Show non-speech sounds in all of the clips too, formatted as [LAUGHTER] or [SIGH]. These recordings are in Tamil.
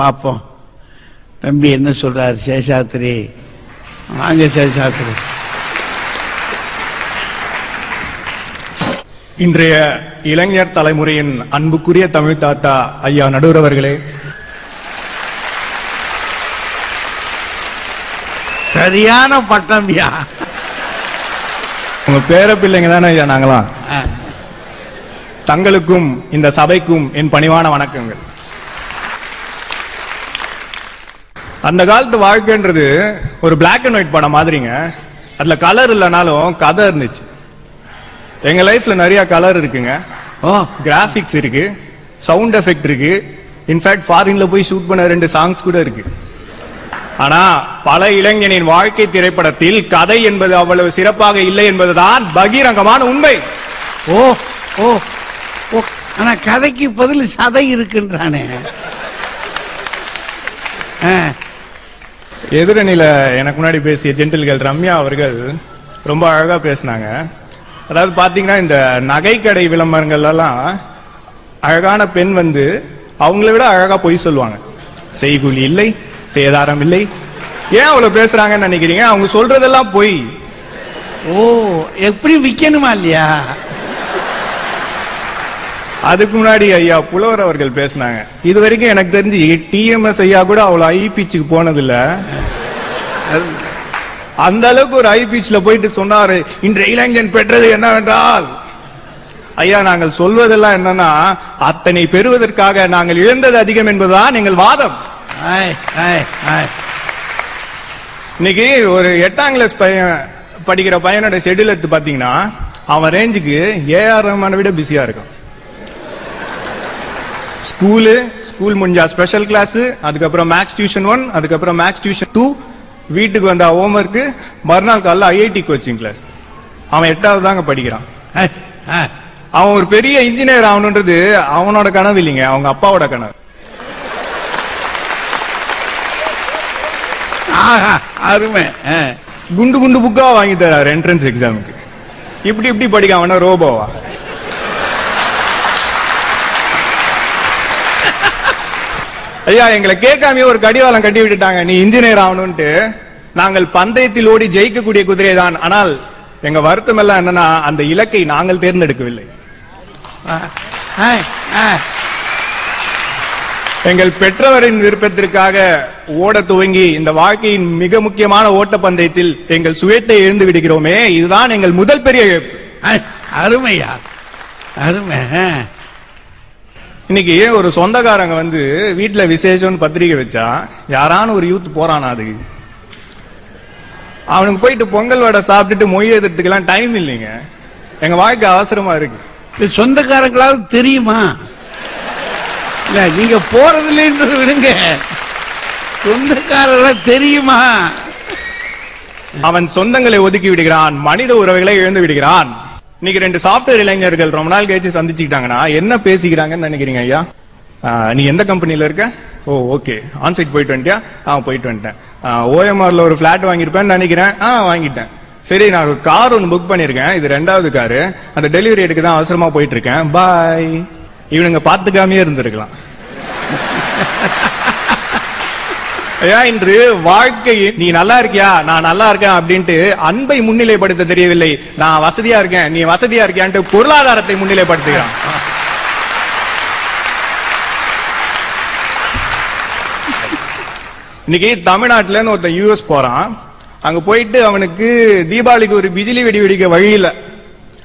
பார்ப்போம் தம்பி என்ன சொல்றாரு? சேஷாத்திரி. வாங்க சேஷாத்திரி. இன்றைய இளைஞர் தலைமுறையின் அன்புக்குரிய தமிழ் தாத்தா ஐயா நடுவர் அவர்களே. சரியான பட்டம்யா உங்க பேர பிள்ளைங்க தானே ஐயா நாங்களாம். தங்களுக்கும் இந்த சபைக்கும் என் பணிவான வணக்கங்கள். அந்த காலத்து வாழ்க்கைன்றது ஒரு Black அண்ட் ஒயிட் படம் மாதிரிங்க. அதுல கலர் இல்லைனாலும் கதை இருந்துச்சு. எங்க லைஃப்ல நிறைய கலர் இருக்குங்க. ஓ. கிராபிக்ஸ் இருக்கு. சவுண்ட் எஃபெக்ட் இருக்கு. இன்ஃபேக்ட் ஃபாரின்ல போய் ஷூட் பண்ண ரெண்டு சாங்ஸ் கூட இருக்கு. ஆனா பல இளைஞனின் வாழ்க்கை திரைப்படத்தில் கதை என்பது அவ்வளவு சிறப்பாக இல்லை என்பதுதான் பகிரங்கமான உண்மை. ஓ ஓ. ஆனா கதைக்கு பதில் சதை இருக்குன்றானே. ஆ, எதிரணியில எனக்கு முன்னாடி பேசிய ஜென்டில்கள் ரம்யா அவர்கள் ரொம்ப அழகாக பேசினாங்க. அதாவது பார்த்தீங்கன்னா இந்த நகைக்கடை விளம்பரங்கள்லாம் அழகான பெண் வந்து அவங்கள விட அழகாக பொய் சொல்லுவாங்க. செய்கூலி இல்லை சேதாரம் இல்லை. ஏன் அவ்வளோ பேசுறாங்கன்னு நினைக்கிறீங்க? அவங்க சொல்றதெல்லாம் பொய். ஓ எப்படி விற்கணுமா இல்லையா? அதுக்கு முன்னாடி ஐயா புலவர் அவர்கள் பேசினாங்க. இது வரைக்கும் எனக்கு தெரிஞ்சு டிஎம்எஸ் ஐயா கூட அவ்வளவு ஐ பீச்சுக்கு போனதில்ல. அந்த அளவுக்கு ஒரு ஐ பீச்ல போயிட்டு சொன்னாரு இன்று இளைஞன் பெற்றது என்னவென்றால் ஐயா நாங்கள் சொல்வதெல்லாம் என்னன்னா அத்தனை பெறுவதற்காக நாங்கள் இழந்தது அதிகம் என்பதுதான் எங்கள் வாதம். இன்னைக்கு ஒரு எட்டாம் கிளாஸ் பையன் படிக்கிற பையனோட ஷெட்யூல் எடுத்து பாத்தீங்கன்னா அவன் ரேஞ்சுக்கு ஏஆர் ரஹ்மானை விட பிஸியா இருக்கான். ஸ்கூலு ஸ்கூல் முடிஞ்சா ஸ்பெஷல் கிளாஸ் அதுக்கப்புறம் மேக்ஸ் டியூஷன் ஒன் அதுக்கப்புறம் மேக்ஸ் டியூஷன் டூ வீட்டுக்கு வந்தா ஹோம்ஒர்க் மறுநாள் காலைல ஐஐடி கோச்சிங் கிளாஸ் அவன் எட்டாவது தாங்க படிக்கிறான். அவன் ஒரு பெரிய இன்ஜினியர் ஆகணுன்றது அவனோட கனவு இல்லைங்க அவங்க அப்பாவோட கனவு. ஆஹா அருமை. குண்டு குண்டு புக்கா வாங்கி தராரு என்ட்ரன்ஸ் எக்ஸாமுக்கு இப்படி இப்படி படிக்க அவன ரோபோவா ஐயா எங்களை கேட்காமயே ஒரு கடிவாளம் கட்டி விட்டுட்டாங்க. நீ இன்ஜினியர் ஆகணும்ட்டு நாங்கள் பந்தயத்தில் ஓடி ஜெயிக்கக்கூடிய குதிரை தான். ஆனால் எங்க வருத்தம் எல்லாம் என்னன்னா அந்த இலக்கை நாங்கள் தேர்ந்தெடுக்கவில்லை. எங்கள் பெற்றவரின் விருப்பத்திற்காக ஓட துவங்கி இந்த வாழ்க்கையின் மிக முக்கியமான ஓட்ட பந்தயத்தில் எங்கள் சுயத்தை எழுந்து விடுகிறோமே. இதுதான் எங்கள் முதல் பெரிய அருமையா. அருமை. இன்னைக்கு ஒரு சொந்தக்காரங்க வந்து வீட்டுல விசேஷம்னு பத்திரிக்கை வச்சா யாரான ஒரு யூத் போறானா அதுக்கு அவனுக்கு போயிட்டு பொங்கல் வடை சாப்பிட்டுட்டு மொய் எழுதுறதுக்கெல்லாம் டைம் இல்லைங்க. எங்க வாழ்க்கை அவசரமா இருக்கு. இது சொந்தக்காரங்களாவது தெரியுமா? இல்ல நீங்க போறதில்லைன்றது விடுங்க. சொந்தக்காரர்கள தெரியுமா? அவன் சொந்தங்களை ஒதுக்கி விடுகிறான் மனித உறவுகளை இழந்து விடுகிறான். இன்னைக்கு ரெண்டு சாஃப்ட்வேர் இளைஞர்கள் ரொம்ப நாள் கழிச்சு சந்திச்சுக்கிட்டாங்கன்னா என்ன பேசிக்கிறாங்கன்னு நினைக்கிறீங்க ஐயா? நீ எந்த கம்பெனில இருக்க? ஓ ஓகே ஆன்சைட் போயிட்டு வந்துட்டியா? ஆ போயிட்டு வந்துட்டேன். ஓஎம்ஆர்ல ஒரு பிளாட் வாங்கியிருப்பேன்னு நினைக்கிறேன். ஆ வாங்கிட்டேன். சரி நான் ஒரு கார் ஒன்று புக் பண்ணியிருக்கேன். இது ரெண்டாவது காரு அந்த டெலிவரி எடுக்க தான் அவசரமா போயிட்டு இருக்கேன். பாய் இவனுங்க பார்த்துக்காமயே இருந்திருக்கலாம். [LAUGHS] ஏன் இன்று வாழ்க்கை நீ நல்லா இருக்கியா? நான் நல்லா இருக்கேன் அப்படின்ட்டு அன்பை முன்னிலைப்படுத்த தெரியவில்லை. நான் வசதியா இருக்கேன். நீ வசதியா இருக்கியான்ட்டு பொருளாதாரத்தை முன்னிலைப்படுத்துகிறான். இன்னைக்கு தமிழ்நாட்டுல இருந்து ஒருத்தன் யூஎஸ் போறான். அங்க போயிட்டு அவனுக்கு தீபாவளிக்கு ஒரு பிஜிலி வெடி வெடிக்க வழி இல்ல.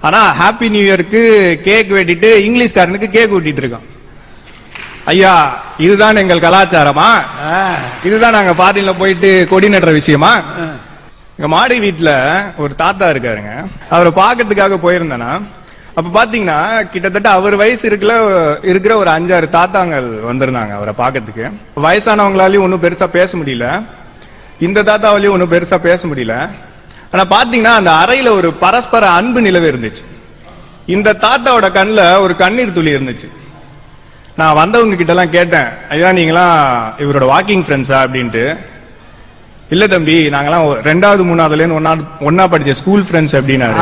ஆனா ஹாப்பி நியூ இயருக்கு கேக் வெட்டிட்டு இங்கிலீஷ்காரனுக்கு கேக் வெட்டிட்டு இருக்கான். ஐயா இதுதான் எங்கள் கலாச்சாரமா? இதுதான் நாங்க ஃபாரின்ல போயிட்டு கொடி நடுற விஷயமா. எங்க மாடி வீட்டுல ஒரு தாத்தா இருக்காருங்க. அவரை பாக்கிறதுக்காக போயிருந்தேனா. அப்ப பாத்தீங்கன்னா கிட்டத்தட்ட அவர் வயசு இருக்குல இருக்கிற ஒரு அஞ்சாறு தாத்தாங்கள் வந்திருந்தாங்க அவரை பாக்கிறதுக்கு வயசானவங்களாலயும் ஒன்னும் பெருசா பேச முடியல. இந்த தாத்தாவாலையும் ஒன்னும் பெருசா பேச முடியல. ஆனா பாத்தீங்கன்னா அந்த அறையில ஒரு பரஸ்பர அன்பு நிலவு இருந்துச்சு இந்த தாத்தாவோட கண்ணுல ஒரு கண்ணீர் துளி இருந்துச்சு. நான் வந்தவங்க கிட்ட எல்லாம் கேட்டேன் ஐயா நீங்களாம் இவரோட வாக்கிங் ஃப்ரெண்ட்ஸா அப்படின்ட்டு. இல்ல தம்பி நாங்கெல்லாம் ரெண்டாவது மூணாவதுல ஒன்னா ஒன்னா படிச்ச ஸ்கூல் ஃப்ரெண்ட்ஸ் அப்படின்னாரு.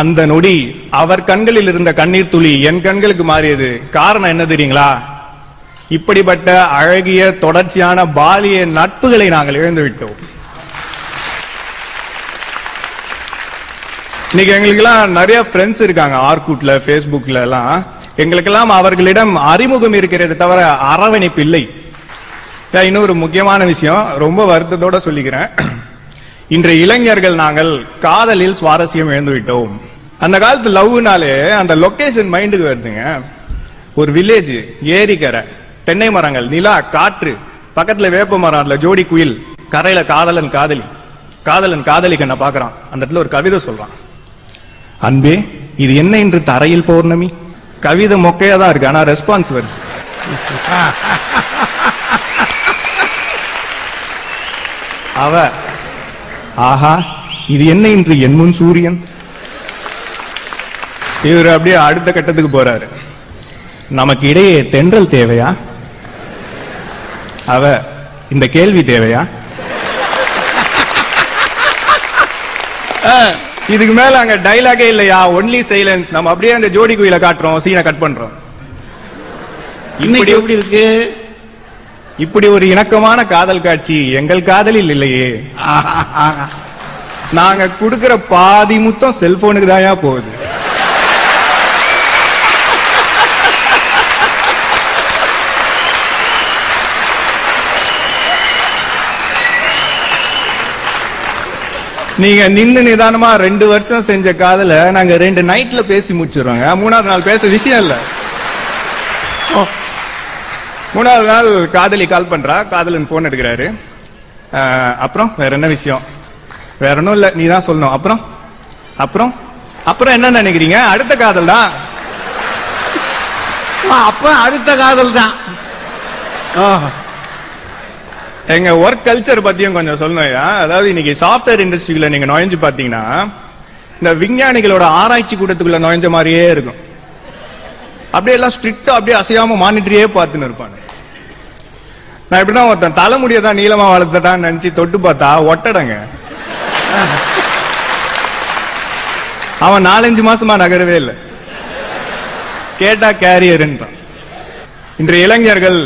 அந்த நொடி அவர் கண்களில் இருந்த கண்ணீர் துளி என் கண்களுக்கு மாறியது. காரணம் என்ன தெரியுங்களா? இப்படிப்பட்ட அழகிய தொடர்ச்சியான பாலிய நட்புகளை நாங்கள் இழந்து விட்டோம் இன்னைக்கு எங்களுக்கெல்லாம் நிறைய ஃப்ரெண்ட்ஸ் இருக்காங்க ஆர்கூட்ல ஃபேஸ்புக்ல எல்லாம். எங்களுக்கெல்லாம் அவர்களிடம் அறிமுகம் இருக்கிறது தவிர அரவணைப்பு இல்லை. இன்னொரு முக்கியமான விஷயம் ரொம்ப வருத்தத்தோட சொல்லிக்கிறேன். இன்றைய இளைஞர்கள் நாங்கள் காதலில் சுவாரஸ்யம் இழந்து விட்டோம் அந்த காலத்து லவ்னாலே அந்த லொக்கேஷன் மைண்டுக்கு வருதுங்க. ஒரு வில்லேஜ் ஏரிக்கரை தென்னை மரங்கள் நிலா காற்று பக்கத்துல வேப்ப மரம் அதுல ஜோடி குயில் கரையில காதலன் காதலி. காதலன் காதலி கண்ண பாக்குறான் அந்த இடத்துல ஒரு கவிதை சொல்றான். அன்பே இது என்ன இன்று தரையில் பௌர்ணமி? கவிதை மொக்கையா தான் இருக்கு ஆனா ரெஸ்பான்ஸ் வருது. அவ ஆஹா இது என்ன இன்று என் முன் சூரியன்? இவர் அப்படியே அடுத்த கட்டத்துக்கு போறாரு. நமக்கு இடையே தென்றல் தேவையா? அவ இந்த கேள்வி தேவையா? இதுக்கு மேல அங்க டைலாகே இல்லையா? ஒன்லி சைலன்ஸ் நம்ம அப்படியே அந்த ஜோடி குயில காட்டுறோம் சீனை கட் பண்றோம். இன்னைக்கு இப்படி எப்படி இருக்கு? இப்படி ஒரு இணக்கமான காதல் காட்சி எங்கள் காதலில் இல்லையே. நாங்க குடுக்கிற பாதி முத்தம் செல்போனுக்கு தாயா போகுது. நீங்க நின்னு நிதானமா ரெண்டு வருஷம் செஞ்ச காதல நாங்க ரெண்டு நைட்ல பேசி முடிச்சிடுறோங்க. மூணாவது நாள் பேச விஷயம் இல்ல. ஓ, மூணாவது நாள் காதலி கால் பண்றா. காதலன் போன் எடுக்கிறாரு. அப்புறம் வேற என்ன விஷயம்? வேற ஒன்றும் இல்லை. நீ தான் சொல்லணும். அப்புறம்? அப்புறம்? அப்புறம் என்ன நினைக்கிறீங்க? அடுத்த காதல் தான். ஆ, அப்ப அடுத்த காதல் தான். எங்க ஒர்க் கல்ச்சர் பத்தியும் கொஞ்சம் சொல்லணும்யா அதாவது இன்னைக்கு சாஃப்ட்வேர் இண்டஸ்ட்ரியில நீங்க நுழைஞ்சு பாத்தீங்கன்னா இந்த விஞ்ஞானிகளோட ஆராய்ச்சி கூட்டத்துக்குள்ள நுழைஞ்ச மாதிரியே இருக்கும். அப்படியே எல்லாம் ஸ்ட்ரிக்டா அப்படியே அசையாம மானிட்டரியே பார்த்துன்னு இருப்பாங்க. நான் எப்படின்னா ஒருத்தன் தலைமுடியை தான் நீளமா வளர்த்துட்டான்னு நினைச்சு தொட்டு பார்த்தா ஒட்டடங்க. அவன் நாலஞ்சு மாசமா நகரவே இல்லை. கேட்டா கேரியர்ன்றான் இன்றைய இளைஞர்கள்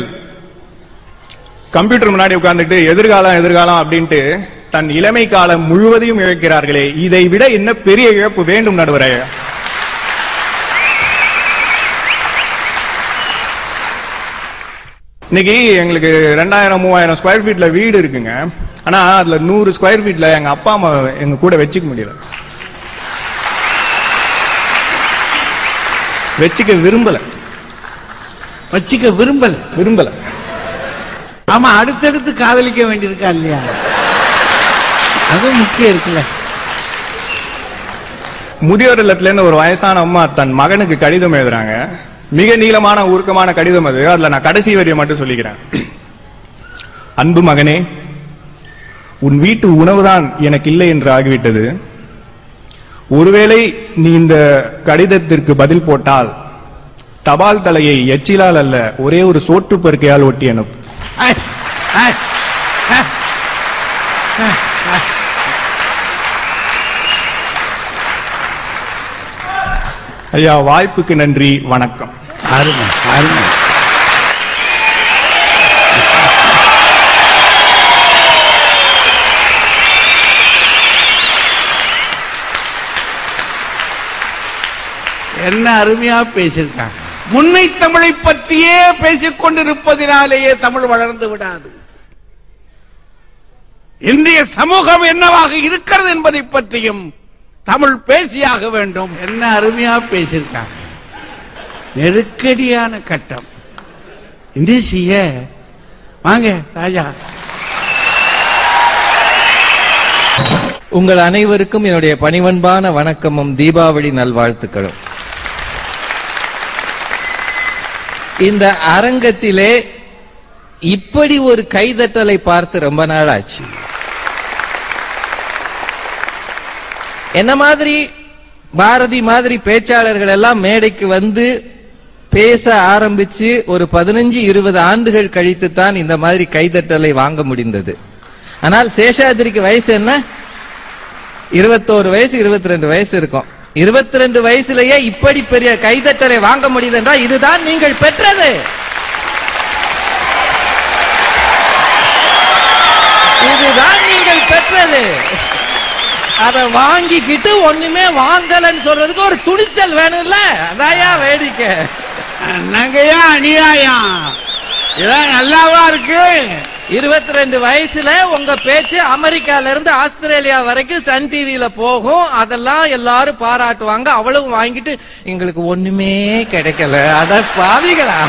கம்ப்யூட்டர் முன்னாடி உட்கார்ந்துட்டு எதிர்காலம் எதிர்காலம் அப்படின்ட்டு தன் இளமை காலம் முழுவதையும் இழக்கிறார்களே. இதை விட என்ன பெரிய இழப்பு வேண்டும் நடுவரே? இன்னைக்கு எங்களுக்கு ரெண்டாயிரம் மூவாயிரம் ஸ்கொயர் ஃபீட்ல வீடு இருக்குங்க. ஆனா அதுல நூறு ஸ்கொயர் ஃபீட்ல எங்க அப்பா அம்மா எங்க கூட வச்சுக்க முடியல. வச்சுக்க விரும்பல. வச்சுக்க விரும்பல. விரும்பல. ஆமா அடுத்தடுத்து காதலிக்க வேண்டியிருக்கா இல்லையா? அது முக்கியம் இருக்குல்ல. முதியோர் இல்லத்துல இருந்து ஒரு வயசான அம்மா தன் மகனுக்கு கடிதம் எழுதுறாங்க. மிக நீளமான உருக்கமான கடிதம் அது. அதுல நான் கடைசி வரியை மட்டும் சொல்லிக்கிறேன். அன்பு மகனே உன் வீட்டு உணவுதான் எனக்கு இல்லை என்று ஆகிவிட்டது. ஒருவேளை நீ இந்த கடிதத்திற்கு பதில் போட்டால் தபால் தலையை எச்சிலால் அல்ல ஒரே ஒரு சோற்று பருக்கையால் ஒட்டி அனுப்பு. ஐ, ஐ, ஐ. சே, சே. ஐயா வாய்ப்புக்கு நன்றி வணக்கம் அருமை அருமை என்ன அருமையா பேசியிருக்காங்க முன்னை தமிழை பற்றியே பேசிக் கொண்டிருப்பதினாலேயே தமிழ் வளர்ந்து விடாது. இன்றைய சமூகம் என்னவாக இருக்கிறது என்பதை பற்றியும் தமிழ் பேசியாக வேண்டும். என்ன அருமையா பேசியிருக்காங்க. நெருக்கடியான கட்டம். என்ன செய்ய வாங்க ராஜா. உங்கள் அனைவருக்கும் என்னுடைய பணிவன்பான வணக்கமும் தீபாவளி நல்வாழ்த்துக்களும். இந்த அரங்கத்திலே இப்படி ஒரு கைதட்டலை பார்த்து ரொம்ப நாள் ஆச்சு என்ன மாதிரி பாரதி மாதிரி பேச்சாளர்கள் எல்லாம் மேடைக்கு வந்து பேச ஆரம்பிச்சு ஒரு பதினஞ்சு இருபது ஆண்டுகள் கழித்து தான் இந்த மாதிரி கைதட்டலை வாங்க முடிந்தது. ஆனால் சேஷாதிரிக்கு வயசு என்ன? இருபத்தோரு வயசு இருபத்தி ரெண்டு வயசு இருக்கும். இருபத்தி ரெண்டு வயசுலயே இப்படி பெரிய கைதட்டலை வாங்க முடியுது என்றால் இதுதான் நீங்கள் பெற்றது. இதுதான் நீங்கள் பெற்றது. அதை வாங்கிக்கிட்டு ஒண்ணுமே வாங்கலன்னு சொல்றதுக்கு ஒரு துணிச்சல் வேணும்ல? அதாயா வேடிக்கை. நகையா அநியாயம். இதான் நல்லாவா இருக்கு? இருபத்தி ரெண்டு வயசுல உங்க பேச்சு அமெரிக்கால இருந்து ஆஸ்திரேலியா வரைக்கும் சன் டிவியில போகும். அதெல்லாம் எல்லாரும் பாராட்டுவாங்க. அவளும் வாங்கிட்டு எங்களுக்கு ஒண்ணுமே கிடைக்கல. அத பாவிகளா.